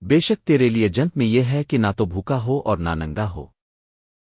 بے شک تیرے لیے جنت میں یہ ہے کہ نہ تو بھوکا ہو اور نہ ننگا ہو۔